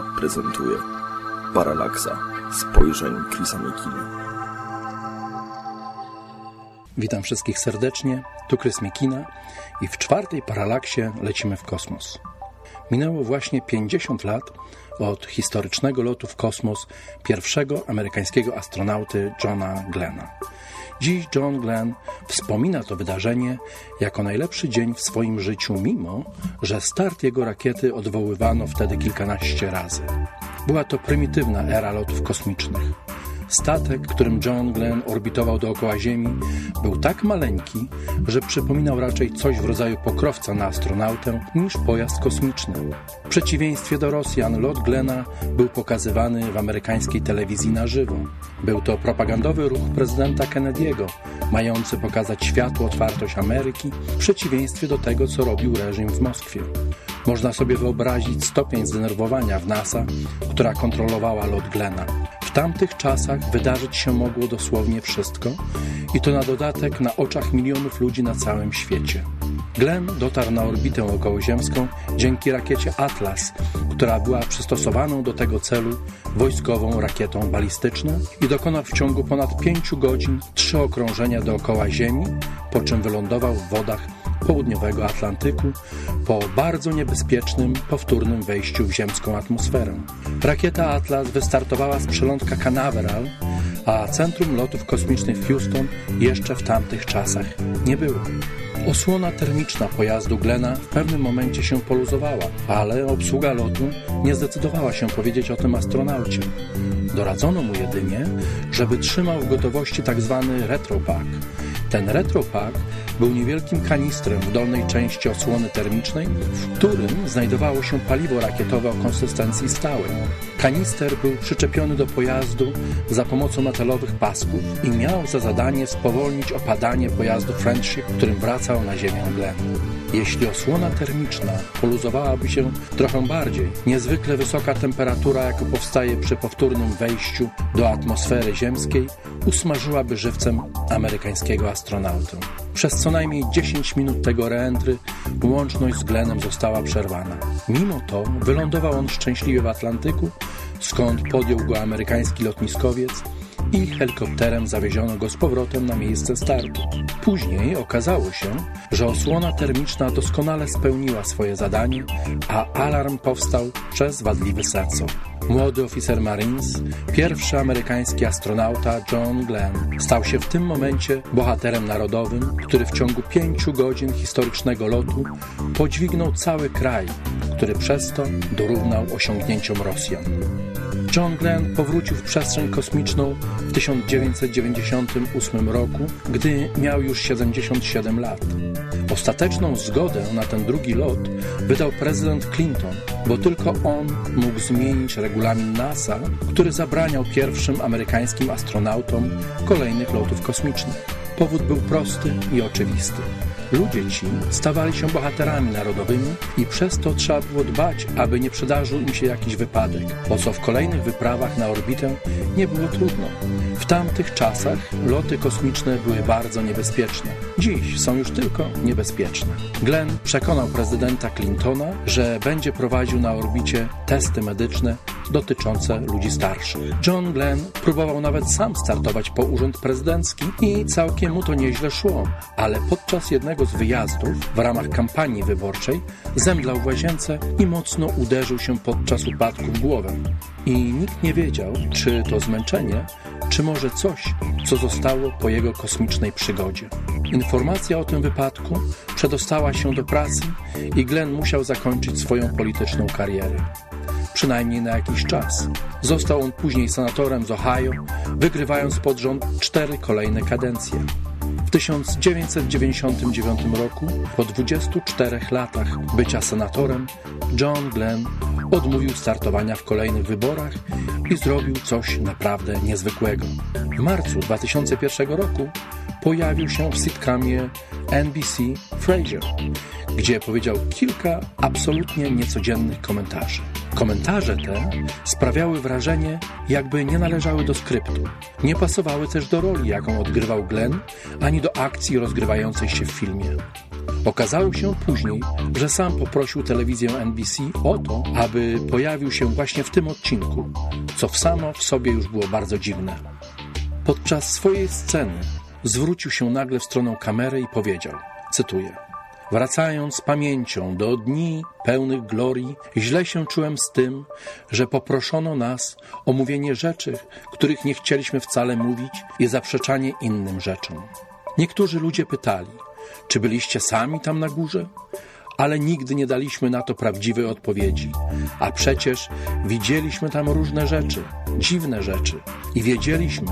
Prezentuje Paralaksa spojrzeń Chrisa Mikina. Witam wszystkich serdecznie, tu Chris Mikina i w czwartej Paralaksie lecimy w kosmos. Minęło właśnie 50 lat od historycznego lotu w kosmos pierwszego amerykańskiego astronauty Johna Glena. Dziś John Glenn wspomina to wydarzenie jako najlepszy dzień w swoim życiu, mimo że start jego rakiety odwoływano wtedy kilkanaście razy. Była to prymitywna era lotów kosmicznych. Statek, którym John Glenn orbitował dookoła Ziemi, był tak maleńki, że przypominał raczej coś w rodzaju pokrowca na astronautę niż pojazd kosmiczny. W przeciwieństwie do Rosjan, lot Glena był pokazywany w amerykańskiej telewizji na żywo. Był to propagandowy ruch prezydenta Kennedy'ego, mający pokazać światu otwartość Ameryki w przeciwieństwie do tego, co robił reżim w Moskwie. Można sobie wyobrazić stopień zdenerwowania w NASA, która kontrolowała lot Glena. Tamtych czasach wydarzyć się mogło dosłownie wszystko i to na dodatek na oczach milionów ludzi na całym świecie. Glenn dotarł na orbitę okołoziemską dzięki rakiecie Atlas, która była przystosowaną do tego celu wojskową rakietą balistyczną i dokonał w ciągu ponad pięciu godzin trzy okrążenia dookoła Ziemi, po czym wylądował w wodach południowego Atlantyku po bardzo niebezpiecznym, powtórnym wejściu w ziemską atmosferę. Rakieta Atlas wystartowała z przelądka Canaveral, a Centrum Lotów Kosmicznych w Houston jeszcze w tamtych czasach nie było. Osłona termiczna pojazdu Glena w pewnym momencie się poluzowała, ale obsługa lotu nie zdecydowała się powiedzieć o tym astronaucie. Doradzono mu jedynie, żeby trzymał w gotowości tzw. Tak retropack. Ten retropack był niewielkim kanistrem w dolnej części osłony termicznej, w którym znajdowało się paliwo rakietowe o konsystencji stałej. Kanister był przyczepiony do pojazdu za pomocą metalowych pasków i miał za zadanie spowolnić opadanie pojazdu Friendship, którym wracał na ziemię Glen. Jeśli osłona termiczna poluzowałaby się trochę bardziej, niezwykle wysoka temperatura, jaka powstaje przy powtórnym wejściu do atmosfery ziemskiej, usmażyłaby żywcem amerykańskiego astronautę. Przez co najmniej 10 minut tego reentry łączność z Glenem została przerwana. Mimo to wylądował on szczęśliwie w Atlantyku, skąd podjął go amerykański lotniskowiec i helikopterem zawieziono go z powrotem na miejsce startu. Później okazało się, że osłona termiczna doskonale spełniła swoje zadanie, a alarm powstał przez wadliwy sensor. Młody oficer Marines, pierwszy amerykański astronauta John Glenn, stał się w tym momencie bohaterem narodowym, który w ciągu pięciu godzin historycznego lotu podźwignął cały kraj, który przez to dorównał osiągnięciom Rosjan. John Glenn powrócił w przestrzeń kosmiczną w 1998 roku, gdy miał już 77 lat. Ostateczną zgodę na ten drugi lot wydał prezydent Clinton, bo tylko on mógł zmienić regulamin NASA, który zabraniał pierwszym amerykańskim astronautom kolejnych lotów kosmicznych. Powód był prosty i oczywisty. Ludzie ci stawali się bohaterami narodowymi i przez to trzeba było dbać, aby nie przydarzył im się jakiś wypadek, o co w kolejnych wyprawach na orbitę nie było trudno. W tamtych czasach loty kosmiczne były bardzo niebezpieczne. Dziś są już tylko niebezpieczne. Glenn przekonał prezydenta Clintona, że będzie prowadził na orbicie testy medyczne dotyczące ludzi starszych. John Glenn próbował nawet sam startować po urząd prezydencki i całkiem mu to nieźle szło, ale podczas jednego z wyjazdów w ramach kampanii wyborczej zemdlał w łazience i mocno uderzył się podczas upadku w głowę. I nikt nie wiedział, czy to zmęczenie, czy może coś, co zostało po jego kosmicznej przygodzie. Informacja o tym wypadku przedostała się do pracy i Glenn musiał zakończyć swoją polityczną karierę przynajmniej na jakiś czas. Został on później senatorem z Ohio, wygrywając pod rząd cztery kolejne kadencje. W 1999 roku, po 24 latach bycia senatorem, John Glenn odmówił startowania w kolejnych wyborach i zrobił coś naprawdę niezwykłego. W marcu 2001 roku pojawił się w sitcomie NBC Frasier, gdzie powiedział kilka absolutnie niecodziennych komentarzy. Komentarze te sprawiały wrażenie, jakby nie należały do skryptu. Nie pasowały też do roli, jaką odgrywał Glenn, ani do akcji rozgrywającej się w filmie. Okazało się później, że sam poprosił telewizję NBC o to, aby pojawił się właśnie w tym odcinku, co w samo w sobie już było bardzo dziwne. Podczas swojej sceny zwrócił się nagle w stronę kamery i powiedział, cytuję, Wracając pamięcią do dni pełnych glorii, źle się czułem z tym, że poproszono nas o mówienie rzeczy, których nie chcieliśmy wcale mówić i zaprzeczanie innym rzeczom. Niektórzy ludzie pytali, czy byliście sami tam na górze? Ale nigdy nie daliśmy na to prawdziwej odpowiedzi. A przecież widzieliśmy tam różne rzeczy, dziwne rzeczy i wiedzieliśmy,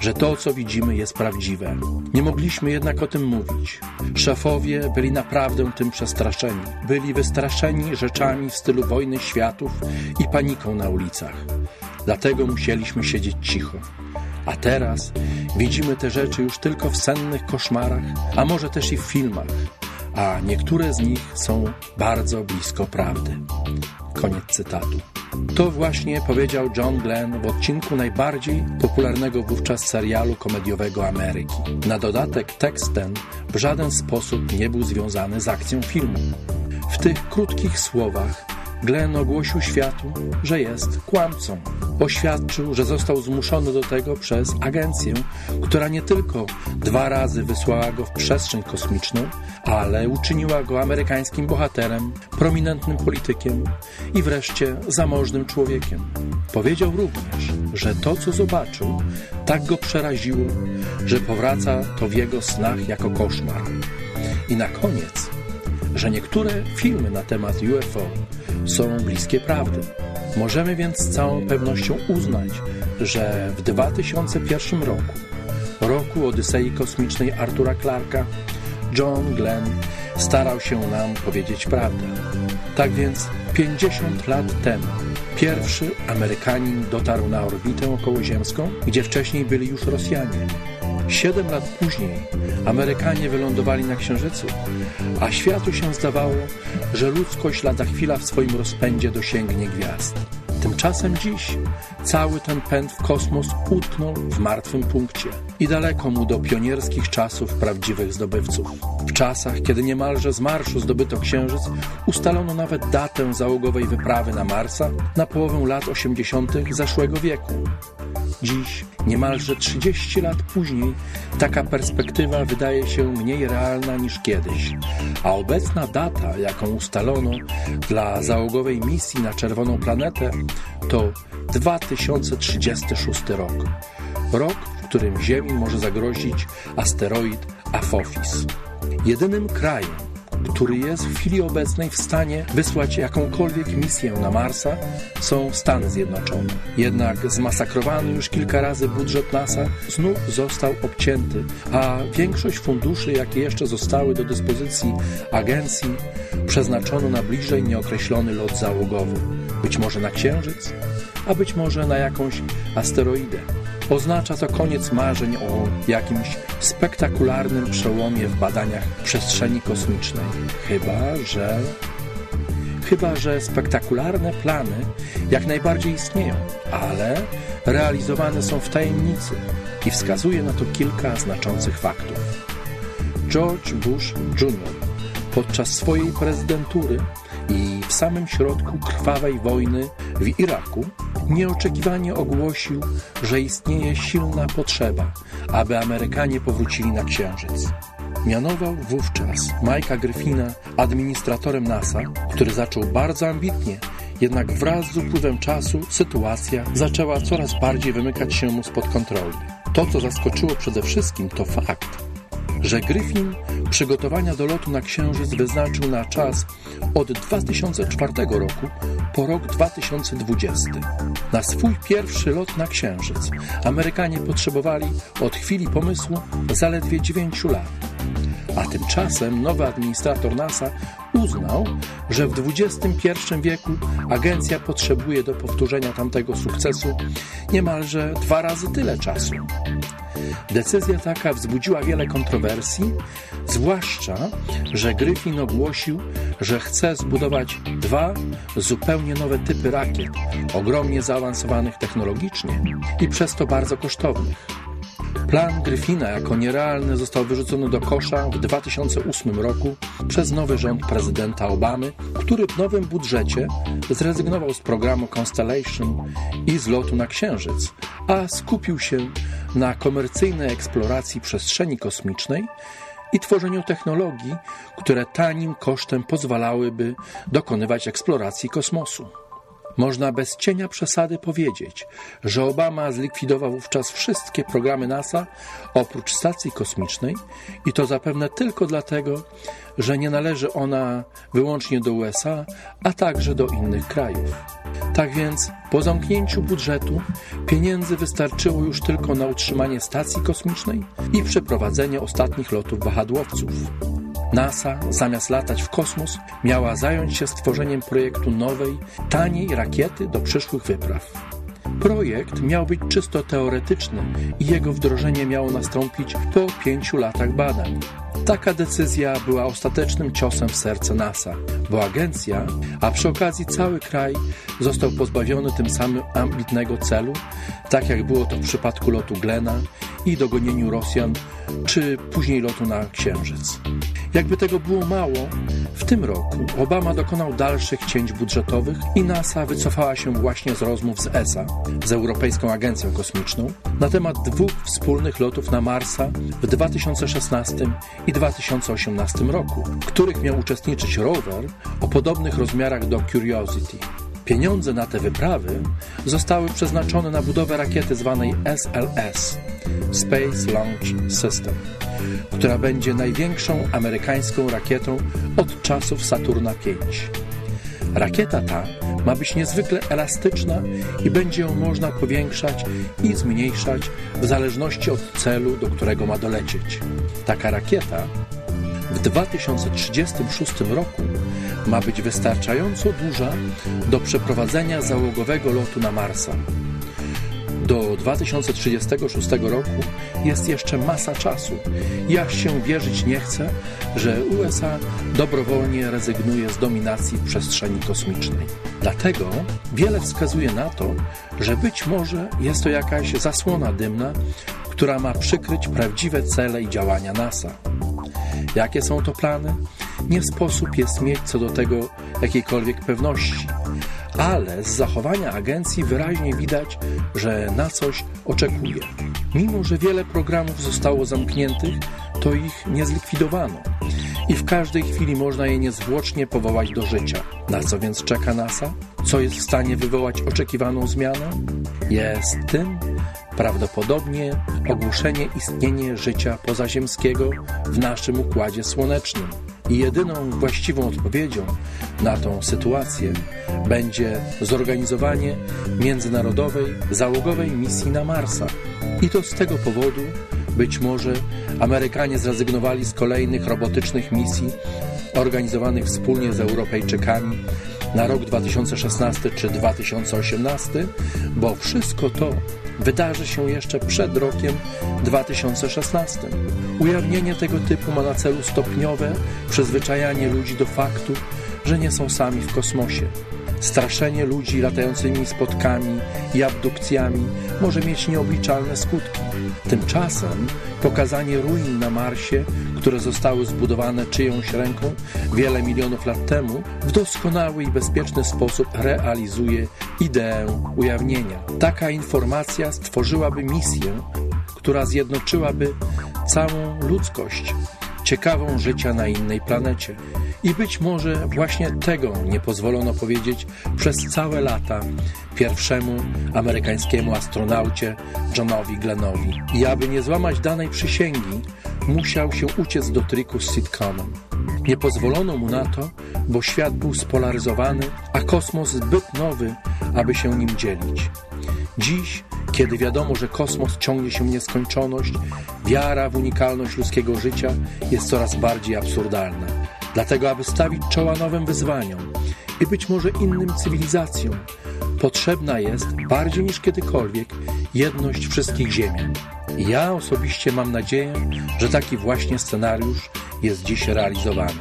że to, co widzimy, jest prawdziwe. Nie mogliśmy jednak o tym mówić. Szefowie byli naprawdę tym przestraszeni. Byli wystraszeni rzeczami w stylu wojny światów i paniką na ulicach. Dlatego musieliśmy siedzieć cicho. A teraz widzimy te rzeczy już tylko w sennych koszmarach, a może też i w filmach a niektóre z nich są bardzo blisko prawdy. Koniec cytatu. To właśnie powiedział John Glenn w odcinku najbardziej popularnego wówczas serialu komediowego Ameryki. Na dodatek tekst ten w żaden sposób nie był związany z akcją filmu. W tych krótkich słowach Glenn ogłosił światu, że jest kłamcą. Oświadczył, że został zmuszony do tego przez agencję, która nie tylko dwa razy wysłała go w przestrzeń kosmiczną, ale uczyniła go amerykańskim bohaterem, prominentnym politykiem i wreszcie zamożnym człowiekiem. Powiedział również, że to, co zobaczył, tak go przeraziło, że powraca to w jego snach jako koszmar. I na koniec, że niektóre filmy na temat UFO są bliskie prawdy. Możemy więc z całą pewnością uznać, że w 2001 roku, roku Odysei Kosmicznej Artura Clarka, John Glenn starał się nam powiedzieć prawdę. Tak więc 50 lat temu pierwszy Amerykanin dotarł na orbitę okołoziemską, gdzie wcześniej byli już Rosjanie. Siedem lat później Amerykanie wylądowali na Księżycu, a światu się zdawało, że ludzkość lada chwila w swoim rozpędzie dosięgnie gwiazd. Tymczasem dziś cały ten pęd w kosmos utknął w martwym punkcie i daleko mu do pionierskich czasów prawdziwych zdobywców. W czasach, kiedy niemalże z marszu zdobyto Księżyc, ustalono nawet datę załogowej wyprawy na Marsa na połowę lat 80. zeszłego wieku. Dziś, niemalże 30 lat później, taka perspektywa wydaje się mniej realna niż kiedyś, a obecna data, jaką ustalono dla załogowej misji na Czerwoną Planetę, to 2036 rok. Rok, w którym Ziemi może zagrozić asteroid Apophis. Jedynym krajem, który jest w chwili obecnej w stanie wysłać jakąkolwiek misję na Marsa, są Stany Zjednoczone. Jednak zmasakrowany już kilka razy budżet NASA znów został obcięty, a większość funduszy, jakie jeszcze zostały do dyspozycji agencji, przeznaczono na bliżej nieokreślony lot załogowy. Być może na Księżyc, a być może na jakąś asteroidę. Oznacza to koniec marzeń o jakimś spektakularnym przełomie w badaniach przestrzeni kosmicznej. Chyba, że. Chyba, że spektakularne plany jak najbardziej istnieją, ale realizowane są w tajemnicy i wskazuje na to kilka znaczących faktów. George Bush Jr. podczas swojej prezydentury i w samym środku krwawej wojny w Iraku nieoczekiwanie ogłosił, że istnieje silna potrzeba, aby Amerykanie powrócili na Księżyc. Mianował wówczas Mike'a Griffina administratorem NASA, który zaczął bardzo ambitnie, jednak wraz z upływem czasu sytuacja zaczęła coraz bardziej wymykać się mu spod kontroli. To, co zaskoczyło przede wszystkim, to fakt, że Griffin przygotowania do lotu na Księżyc wyznaczył na czas od 2004 roku po rok 2020. Na swój pierwszy lot na Księżyc Amerykanie potrzebowali od chwili pomysłu zaledwie 9 lat. A tymczasem nowy administrator NASA uznał, że w XXI wieku agencja potrzebuje do powtórzenia tamtego sukcesu niemalże dwa razy tyle czasu. Decyzja taka wzbudziła wiele kontrowersji, zwłaszcza, że Gryfin ogłosił, że chce zbudować dwa zupełnie nowe typy rakiet, ogromnie zaawansowanych technologicznie i przez to bardzo kosztownych. Plan Gryfina jako nierealny został wyrzucony do kosza w 2008 roku przez nowy rząd prezydenta Obamy, który w nowym budżecie zrezygnował z programu Constellation i z lotu na Księżyc, a skupił się na komercyjnej eksploracji przestrzeni kosmicznej i tworzeniu technologii, które tanim kosztem pozwalałyby dokonywać eksploracji kosmosu. Można bez cienia przesady powiedzieć, że Obama zlikwidował wówczas wszystkie programy NASA oprócz stacji kosmicznej i to zapewne tylko dlatego, że nie należy ona wyłącznie do USA, a także do innych krajów. Tak więc po zamknięciu budżetu pieniędzy wystarczyło już tylko na utrzymanie stacji kosmicznej i przeprowadzenie ostatnich lotów wahadłowców. NASA, zamiast latać w kosmos, miała zająć się stworzeniem projektu nowej, taniej rakiety do przyszłych wypraw. Projekt miał być czysto teoretyczny i jego wdrożenie miało nastąpić po pięciu latach badań. Taka decyzja była ostatecznym ciosem w serce NASA, bo agencja, a przy okazji cały kraj został pozbawiony tym samym ambitnego celu, tak jak było to w przypadku lotu Glena i dogonieniu Rosjan, czy później lotu na Księżyc. Jakby tego było mało, w tym roku Obama dokonał dalszych cięć budżetowych i NASA wycofała się właśnie z rozmów z ESA, z Europejską Agencją Kosmiczną, na temat dwóch wspólnych lotów na Marsa w 2016 i 2018 roku, w których miał uczestniczyć rower o podobnych rozmiarach do Curiosity. Pieniądze na te wyprawy zostały przeznaczone na budowę rakiety zwanej SLS Space Launch System, która będzie największą amerykańską rakietą od czasów Saturna V. Rakieta ta ma być niezwykle elastyczna i będzie ją można powiększać i zmniejszać w zależności od celu, do którego ma dolecieć. Taka rakieta w 2036 roku ma być wystarczająco duża do przeprowadzenia załogowego lotu na Marsa. Do 2036 roku jest jeszcze masa czasu. Ja się wierzyć nie chcę, że USA dobrowolnie rezygnuje z dominacji w przestrzeni kosmicznej. Dlatego wiele wskazuje na to, że być może jest to jakaś zasłona dymna, która ma przykryć prawdziwe cele i działania NASA. Jakie są to plany? Nie sposób jest mieć co do tego jakiejkolwiek pewności, ale z zachowania agencji wyraźnie widać, że na coś oczekuje. Mimo, że wiele programów zostało zamkniętych, to ich nie zlikwidowano i w każdej chwili można je niezwłocznie powołać do życia. Na co więc czeka NASA? Co jest w stanie wywołać oczekiwaną zmianę? Jest tym prawdopodobnie ogłuszenie istnienia życia pozaziemskiego w naszym układzie słonecznym. I jedyną właściwą odpowiedzią na tą sytuację będzie zorganizowanie międzynarodowej załogowej misji na Marsa. I to z tego powodu być może Amerykanie zrezygnowali z kolejnych robotycznych misji organizowanych wspólnie z Europejczykami na rok 2016 czy 2018, bo wszystko to wydarzy się jeszcze przed rokiem 2016. Ujawnienie tego typu ma na celu stopniowe przyzwyczajanie ludzi do faktu, że nie są sami w kosmosie. Straszenie ludzi latającymi spotkami i abdukcjami może mieć nieobliczalne skutki. Tymczasem pokazanie ruin na Marsie, które zostały zbudowane czyjąś ręką wiele milionów lat temu, w doskonały i bezpieczny sposób realizuje ideę ujawnienia. Taka informacja stworzyłaby misję, która zjednoczyłaby całą ludzkość, ciekawą życia na innej planecie. I być może właśnie tego nie pozwolono powiedzieć przez całe lata pierwszemu amerykańskiemu astronaucie Johnowi Glennowi. I aby nie złamać danej przysięgi, musiał się uciec do triku z sitcomem. Nie pozwolono mu na to, bo świat był spolaryzowany, a kosmos zbyt nowy, aby się nim dzielić. Dziś, kiedy wiadomo, że kosmos ciągnie się w nieskończoność, wiara w unikalność ludzkiego życia jest coraz bardziej absurdalna. Dlatego, aby stawić czoła nowym wyzwaniom i być może innym cywilizacjom, potrzebna jest bardziej niż kiedykolwiek jedność wszystkich ziemian. I ja osobiście mam nadzieję, że taki właśnie scenariusz jest dziś realizowany.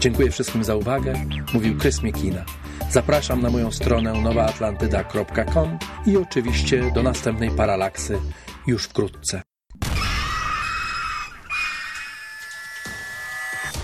Dziękuję wszystkim za uwagę, mówił Krys Miekina. Zapraszam na moją stronę nowaatlantyda.com i oczywiście do następnej paralaksy już wkrótce.